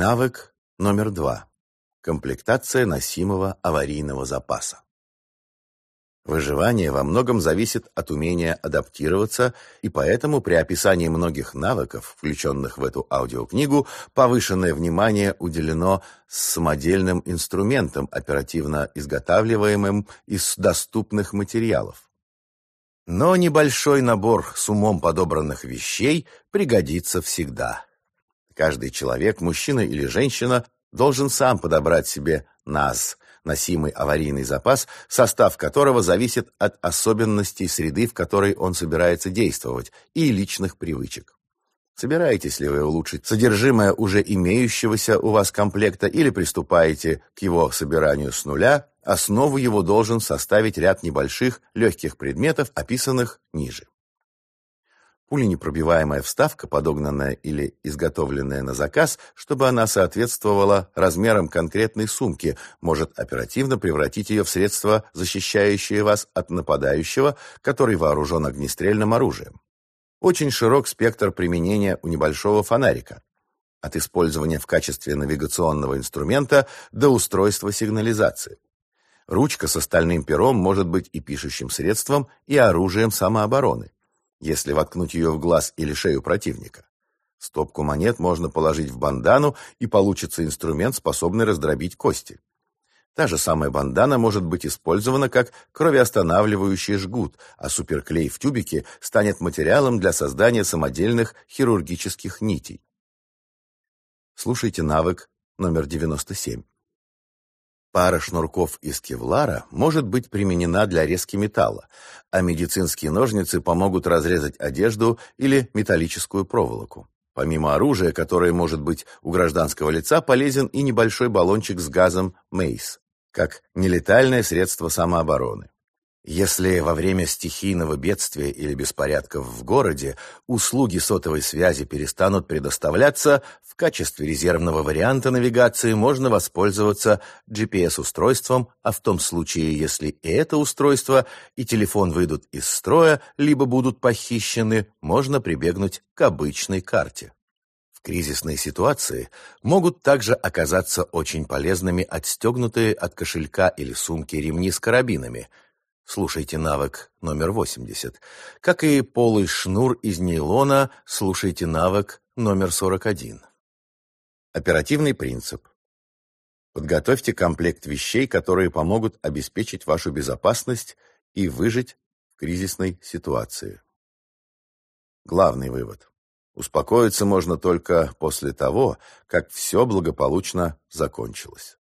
Навык номер два. Комплектация носимого аварийного запаса. Выживание во многом зависит от умения адаптироваться, и поэтому при описании многих навыков, включенных в эту аудиокнигу, повышенное внимание уделено самодельным инструментам, оперативно изготавливаемым из доступных материалов. Но небольшой набор с умом подобранных вещей пригодится всегда. Каждый человек, мужчина или женщина, должен сам подобрать себе НАЗ – носимый аварийный запас, состав которого зависит от особенностей среды, в которой он собирается действовать, и личных привычек. Собираетесь ли вы улучшить содержимое уже имеющегося у вас комплекта или приступаете к его собиранию с нуля, основу его должен составить ряд небольших легких предметов, описанных ниже. Пуленепробиваемая вставка, подогнанная или изготовленная на заказ, чтобы она соответствовала размерам конкретной сумки, может оперативно превратить ее в средство, защищающее вас от нападающего, который вооружен огнестрельным оружием. Очень широк спектр применения у небольшого фонарика. От использования в качестве навигационного инструмента до устройства сигнализации. Ручка с стальным пером может быть и пишущим средством, и оружием самообороны если воткнуть ее в глаз или шею противника. Стопку монет можно положить в бандану, и получится инструмент, способный раздробить кости. Та же самая бандана может быть использована как кровеостанавливающий жгут, а суперклей в тюбике станет материалом для создания самодельных хирургических нитей. Слушайте навык номер 97. Пара шнурков из кевлара может быть применена для резки металла, а медицинские ножницы помогут разрезать одежду или металлическую проволоку. Помимо оружия, которое может быть у гражданского лица, полезен и небольшой баллончик с газом Мейс, как нелетальное средство самообороны. Если во время стихийного бедствия или беспорядков в городе услуги сотовой связи перестанут предоставляться, в качестве резервного варианта навигации можно воспользоваться GPS-устройством, а в том случае, если и это устройство, и телефон выйдут из строя, либо будут похищены, можно прибегнуть к обычной карте. В кризисной ситуации могут также оказаться очень полезными отстегнутые от кошелька или сумки ремни с карабинами – слушайте навык номер 80. Как и полый шнур из нейлона, слушайте навык номер 41. Оперативный принцип. Подготовьте комплект вещей, которые помогут обеспечить вашу безопасность и выжить в кризисной ситуации. Главный вывод. Успокоиться можно только после того, как все благополучно закончилось.